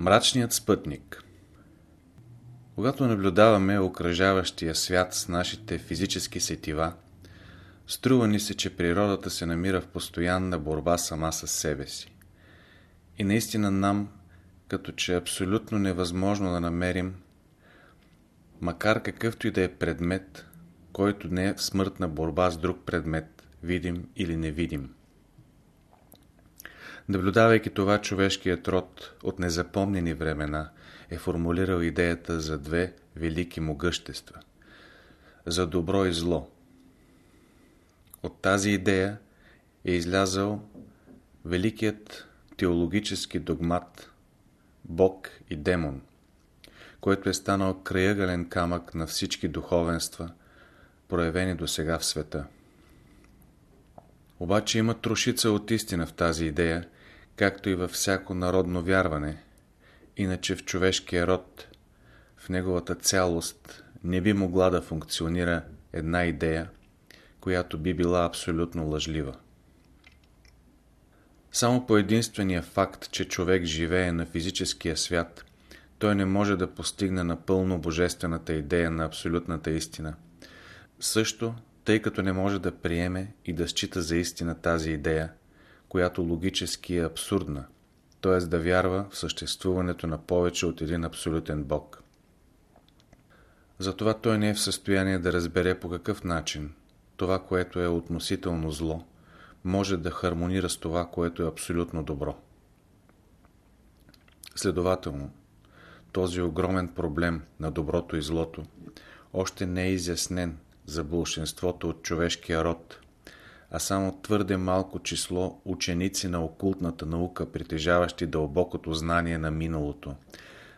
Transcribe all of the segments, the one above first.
Мрачният спътник Когато наблюдаваме окръжаващия свят с нашите физически сетива, струва ни се, че природата се намира в постоянна борба сама с себе си. И наистина нам, като че е абсолютно невъзможно да намерим, макар какъвто и да е предмет, който не е в смъртна борба с друг предмет, видим или невидим. Наблюдавайки това, човешкият род от незапомнени времена е формулирал идеята за две велики могъщества – за добро и зло. От тази идея е излязал великият теологически догмат Бог и демон, който е станал краягълен камък на всички духовенства, проявени до сега в света. Обаче има трошица от истина в тази идея както и във всяко народно вярване, иначе в човешкия род, в неговата цялост, не би могла да функционира една идея, която би била абсолютно лъжлива. Само по единствения факт, че човек живее на физическия свят, той не може да постигне напълно божествената идея на абсолютната истина. Също, тъй като не може да приеме и да счита за истина тази идея, която логически е абсурдна, т.е. да вярва в съществуването на повече от един абсолютен Бог. Затова той не е в състояние да разбере по какъв начин това, което е относително зло, може да хармонира с това, което е абсолютно добро. Следователно, този огромен проблем на доброто и злото още не е изяснен за бълшинството от човешкия род – а само твърде малко число ученици на окултната наука, притежаващи дълбокото знание на миналото,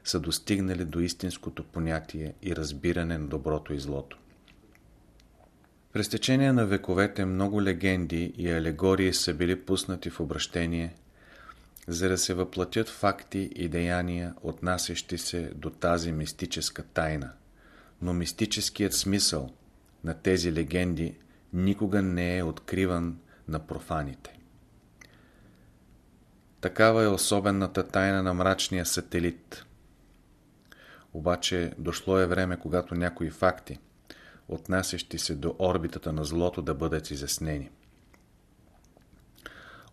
са достигнали до истинското понятие и разбиране на доброто и злото. През течение на вековете много легенди и алегории са били пуснати в обращение, за да се въплатят факти и деяния, отнасящи се до тази мистическа тайна. Но мистическият смисъл на тези легенди – никога не е откриван на профаните. Такава е особената тайна на мрачния сателит. Обаче дошло е време, когато някои факти, отнасящи се до орбитата на злото, да бъдат изяснени.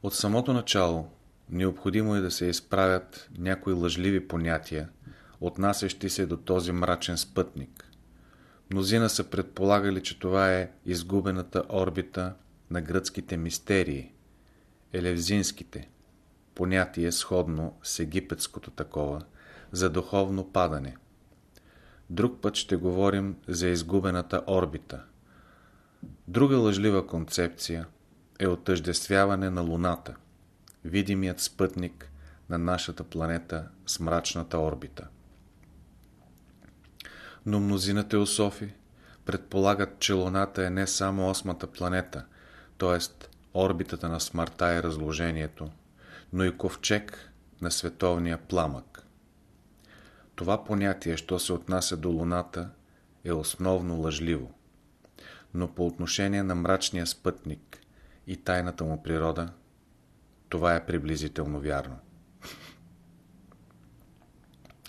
От самото начало необходимо е да се изправят някои лъжливи понятия, отнасящи се до този мрачен спътник, Мнозина са предполагали, че това е изгубената орбита на гръцките мистерии, елевзинските, понятие сходно с египетското такова, за духовно падане. Друг път ще говорим за изгубената орбита. Друга лъжлива концепция е отъждествяване на Луната, видимият спътник на нашата планета с мрачната орбита но мнозина теософи предполагат, че Луната е не само осмата планета, т.е. орбитата на смъртта и разложението, но и ковчег на световния пламък. Това понятие, що се отнася до Луната, е основно лъжливо. Но по отношение на мрачния спътник и тайната му природа, това е приблизително вярно.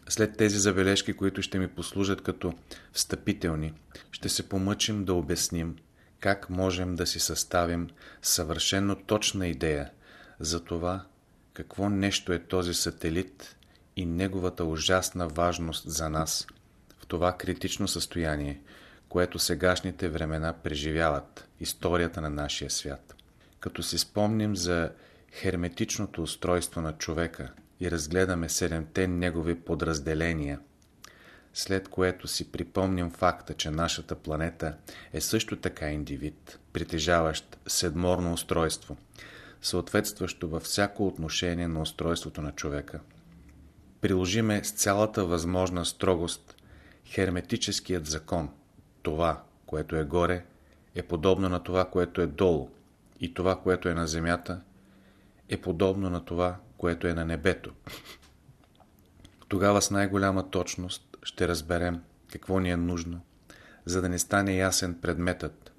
След тези забележки, които ще ми послужат като встъпителни, ще се помъчим да обясним как можем да си съставим съвършенно точна идея за това, какво нещо е този сателит и неговата ужасна важност за нас в това критично състояние, което сегашните времена преживяват историята на нашия свят. Като си спомним за херметичното устройство на човека и разгледаме седемте негови подразделения, след което си припомним факта, че нашата планета е също така индивид, притежаващ седморно устройство, съответстващо във всяко отношение на устройството на човека. Приложиме с цялата възможна строгост херметическият закон. Това, което е горе, е подобно на това, което е долу, и това, което е на земята, е подобно на това, което е на небето. Тогава с най-голяма точност ще разберем какво ни е нужно, за да не стане ясен предметът.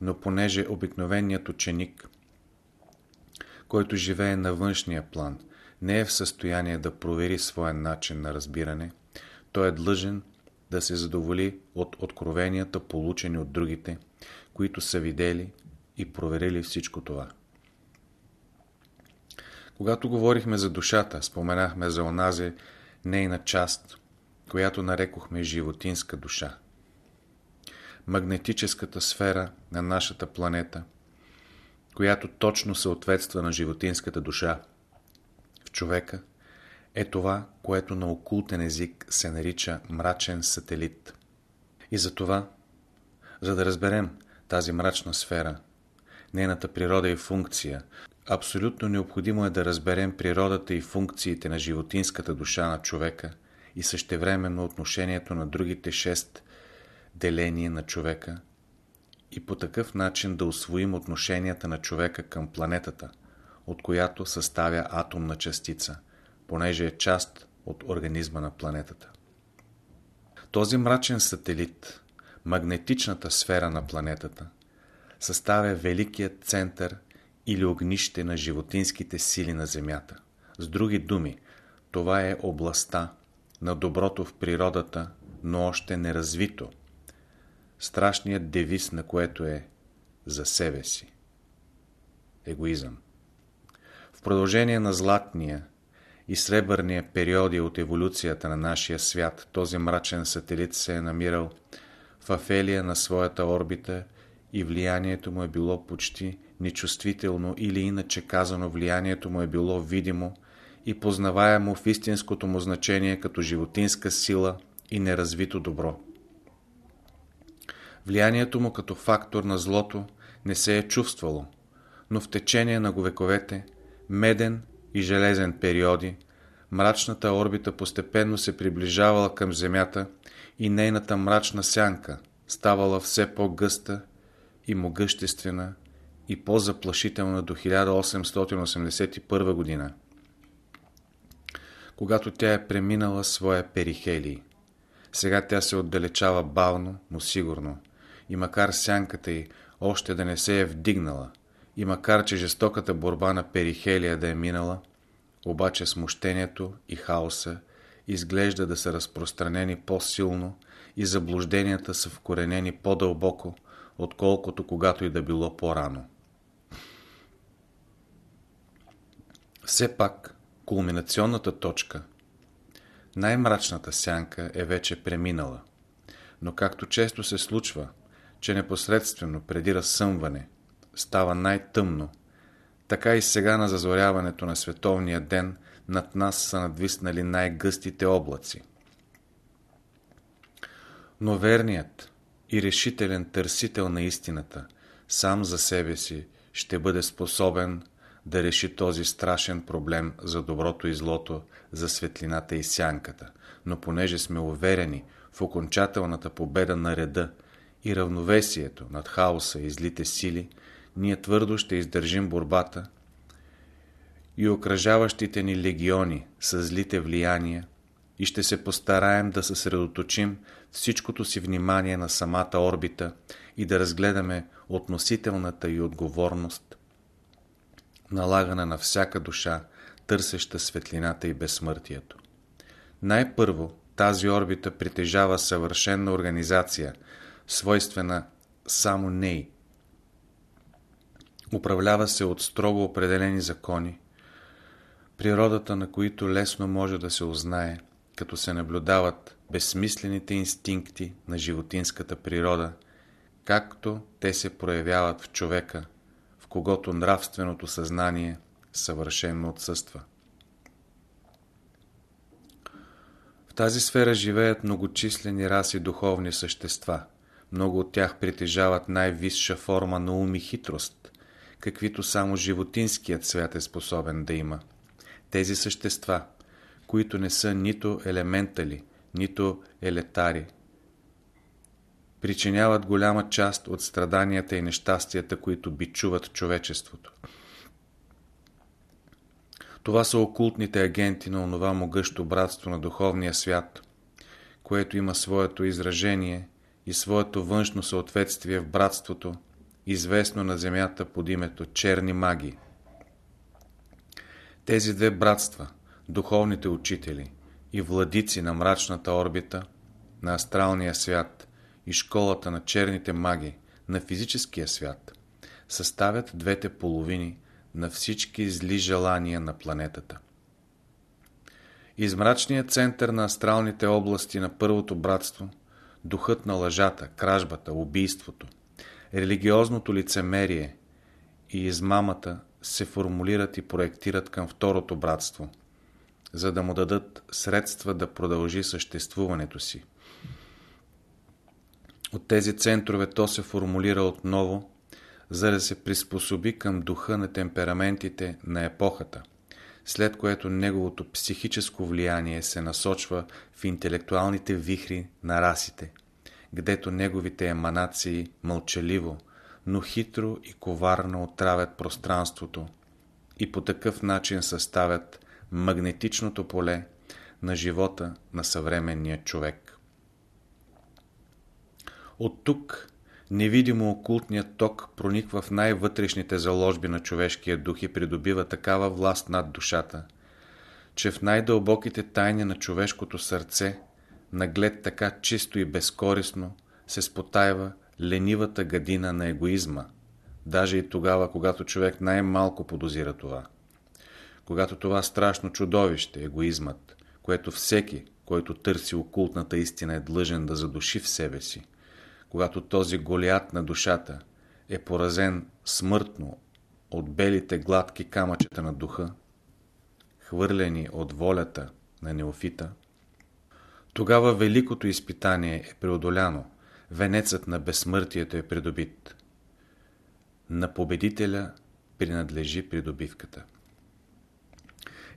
Но понеже обикновеният ученик, който живее на външния план, не е в състояние да провери своя начин на разбиране, той е длъжен да се задоволи от откровенията, получени от другите, които са видели и проверили всичко това. Когато говорихме за душата, споменахме за онази нейна част, която нарекохме животинска душа. Магнетическата сфера на нашата планета, която точно съответства на животинската душа в човека, е това, което на окултен език се нарича мрачен сателит. И за това, за да разберем тази мрачна сфера, нейната природа и функция, абсолютно необходимо е да разберем природата и функциите на животинската душа на човека и същевременно отношението на другите шест деления на човека и по такъв начин да освоим отношенията на човека към планетата, от която съставя атомна частица, понеже е част от организма на планетата. Този мрачен сателит, магнетичната сфера на планетата, съставя великият център или огнище на животинските сили на Земята. С други думи, това е областта на доброто в природата, но още неразвито. Страшният девиз на което е за себе си. Егоизъм. В продължение на златния и сребърния периоди от еволюцията на нашия свят, този мрачен сателит се е намирал в афелия на своята орбита и влиянието му е било почти нечувствително или иначе казано влиянието му е било видимо и познаваемо в истинското му значение като животинска сила и неразвито добро. Влиянието му като фактор на злото не се е чувствало, но в течение на говековете, меден и железен периоди, мрачната орбита постепенно се приближавала към Земята и нейната мрачна сянка ставала все по-гъста и могъществена и по-заплашителна до 1881 година, когато тя е преминала своя перихелий. Сега тя се отдалечава бавно, но сигурно, и макар сянката й още да не се е вдигнала, и макар че жестоката борба на перихелия да е минала, обаче смущението и хаоса изглежда да са разпространени по-силно и заблужденията са вкоренени по-дълбоко, отколкото когато и да било по-рано. Все пак, кулминационната точка, най-мрачната сянка е вече преминала, но както често се случва, че непосредствено преди разсъмване става най-тъмно, така и сега на зазоряването на световния ден над нас са надвиснали най-гъстите облаци. Но верният и решителен търсител на истината сам за себе си ще бъде способен да реши този страшен проблем за доброто и злото, за светлината и сянката. Но понеже сме уверени в окончателната победа на реда и равновесието над хаоса и злите сили, ние твърдо ще издържим борбата и окръжаващите ни легиони с злите влияния и ще се постараем да съсредоточим всичкото си внимание на самата орбита и да разгледаме относителната и отговорност, налагана на всяка душа, търсеща светлината и безсмъртието. Най-първо тази орбита притежава съвършенна организация, свойствена само ней. Управлява се от строго определени закони, природата на които лесно може да се узнае, като се наблюдават безсмислените инстинкти на животинската природа, както те се проявяват в човека, в когото нравственото съзнание съвършенно отсъства. В тази сфера живеят многочислени раси духовни същества. Много от тях притежават най-висша форма на ум и хитрост, каквито само животинският свят е способен да има. Тези същества, които не са нито елементали, нито елетари, причиняват голяма част от страданията и нещастията, които бичуват човечеството. Това са окултните агенти на онова могъщо братство на духовния свят, което има своето изражение и своето външно съответствие в братството, известно на земята под името черни маги. Тези две братства, духовните учители и владици на мрачната орбита, на астралния свят и школата на черните маги, на физическия свят, съставят двете половини на всички зли желания на планетата. Измрачният център на астралните области на първото братство, духът на лъжата, кражбата, убийството, религиозното лицемерие и измамата се формулират и проектират към второто братство, за да му дадат средства да продължи съществуването си. От тези центрове то се формулира отново, за да се приспособи към духа на темпераментите на епохата, след което неговото психическо влияние се насочва в интелектуалните вихри на расите, гдето неговите еманации мълчаливо, но хитро и коварно отравят пространството и по такъв начин съставят магнетичното поле на живота на съвременния човек. От тук невидимо окултният ток прониква в най-вътрешните заложби на човешкия дух и придобива такава власт над душата, че в най-дълбоките тайни на човешкото сърце, наглед така чисто и безкорисно, се спотайва ленивата гадина на егоизма, даже и тогава, когато човек най-малко подозира това. Когато това страшно чудовище, егоизмът, което всеки, който търси окултната истина е длъжен да задуши в себе си, когато този голият на душата е поразен смъртно от белите гладки камъчета на духа, хвърлени от волята на неофита, тогава великото изпитание е преодоляно, венецът на безсмъртието е придобит. На победителя принадлежи придобивката.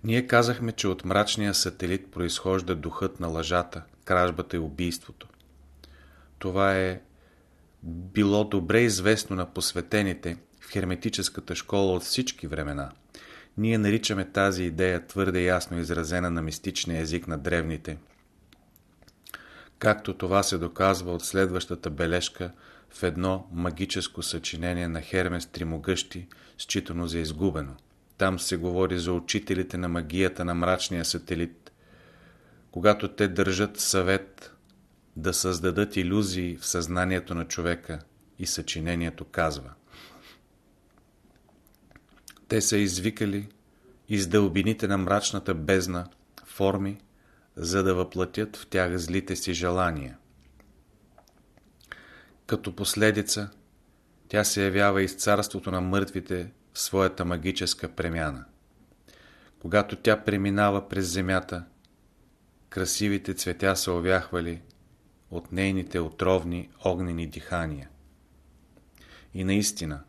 Ние казахме, че от мрачния сателит произхожда духът на лъжата, кражбата и убийството. Това е било добре известно на посветените в херметическата школа от всички времена. Ние наричаме тази идея твърде ясно изразена на мистичния език на древните. Както това се доказва от следващата бележка в едно магическо съчинение на Хермес Тримогъщи, считано за изгубено. Там се говори за учителите на магията на мрачния сателит, когато те държат съвет да създадат иллюзии в съзнанието на човека и съчинението казва. Те са извикали из дълбините на мрачната бездна форми, за да въплатят в тях злите си желания. Като последица, тя се явява из царството на мъртвите своята магическа премяна. Когато тя преминава през земята, красивите цветя са овяхвали от нейните отровни огнени дихания. И наистина,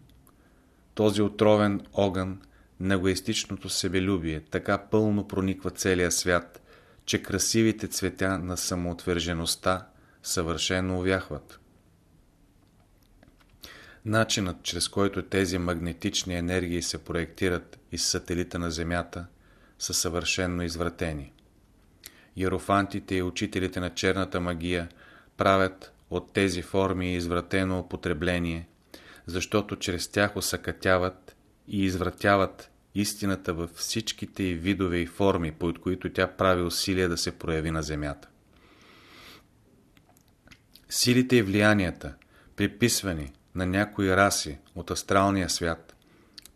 този отровен огън на егоистичното себелюбие така пълно прониква целия свят, че красивите цветя на самоотвержеността съвършено увяхват. Начинът, чрез който тези магнетични енергии се проектират из сателита на Земята, са съвършенно извратени. Иерофантите и учителите на черната магия правят от тези форми извратено употребление, защото чрез тях осъкатяват и извратяват истината във всичките и видове и форми, под които тя прави усилия да се прояви на Земята. Силите и влиянията, приписвани на някои раси от астралния свят,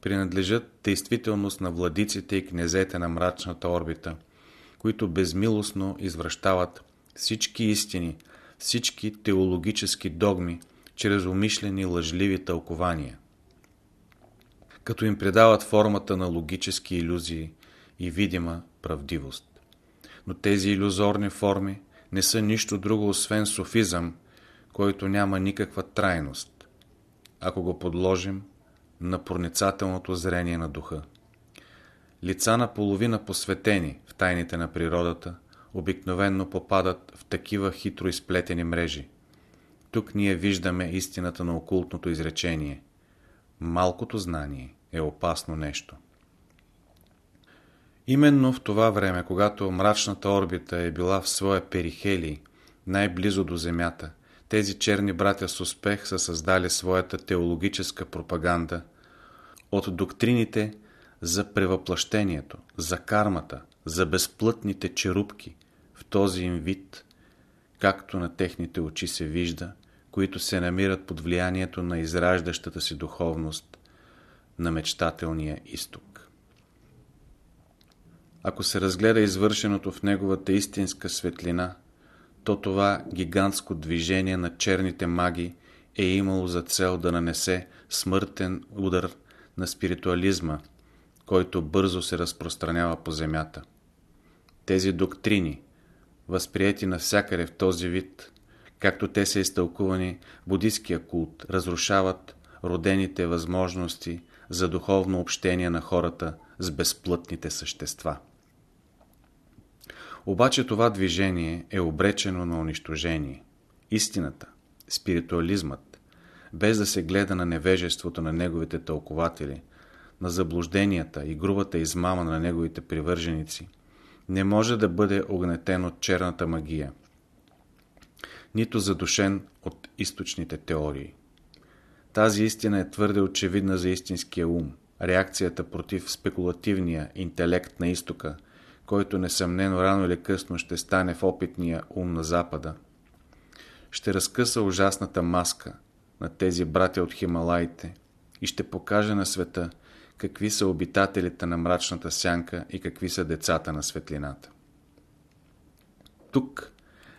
принадлежат действителност на владиците и князете на мрачната орбита, които безмилостно извръщават всички истини, всички теологически догми, чрез умишлени лъжливи тълкования. Като им предават формата на логически иллюзии и видима правдивост. Но тези иллюзорни форми не са нищо друго, освен софизъм, който няма никаква трайност, ако го подложим на проницателното зрение на духа. Лица на половина посветени в тайните на природата обикновенно попадат в такива хитро изплетени мрежи. Тук ние виждаме истината на окултното изречение. Малкото знание е опасно нещо. Именно в това време, когато мрачната орбита е била в своя перихелий, най-близо до Земята, тези черни братя с успех са създали своята теологическа пропаганда от доктрините за превъплъщението, за кармата, за безплътните черупки в този им вид, както на техните очи се вижда, които се намират под влиянието на израждащата си духовност на мечтателния изток. Ако се разгледа извършеното в неговата истинска светлина, то това гигантско движение на черните маги е имало за цел да нанесе смъртен удар на спиритуализма, който бързо се разпространява по земята. Тези доктрини, възприяти навсякъде в този вид, както те са изтълкувани в будистския култ, разрушават родените възможности за духовно общение на хората с безплътните същества. Обаче това движение е обречено на унищожение. Истината, спиритуализмът, без да се гледа на невежеството на неговите тълкователи, на заблужденията и грубата измама на неговите привърженици, не може да бъде огнетен от черната магия, нито задушен от източните теории. Тази истина е твърде очевидна за истинския ум. Реакцията против спекулативния интелект на изтока, който несъмнено рано или късно ще стане в опитния ум на Запада, ще разкъса ужасната маска на тези братя от Хималаите и ще покаже на света какви са обитателите на мрачната сянка и какви са децата на светлината. Тук,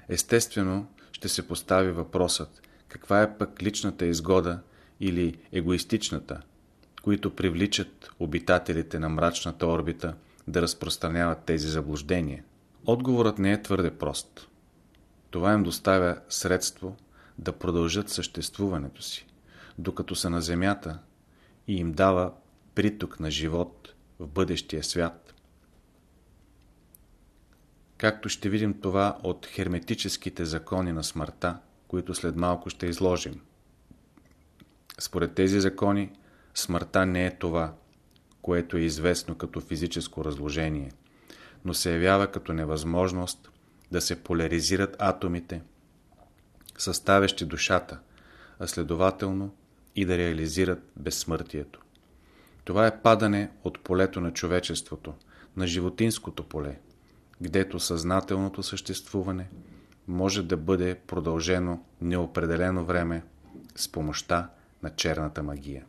естествено, ще се постави въпросът каква е пък личната изгода или егоистичната, които привличат обитателите на мрачната орбита да разпространяват тези заблуждения. Отговорът не е твърде прост. Това им доставя средство да продължат съществуването си, докато са на Земята и им дава приток на живот в бъдещия свят. Както ще видим това от херметическите закони на смъртта, които след малко ще изложим. Според тези закони, смъртта не е това, което е известно като физическо разложение, но се явява като невъзможност да се поляризират атомите, съставящи душата, а следователно и да реализират безсмъртието. Това е падане от полето на човечеството, на животинското поле, гдето съзнателното съществуване може да бъде продължено неопределено време с помощта на черната магия.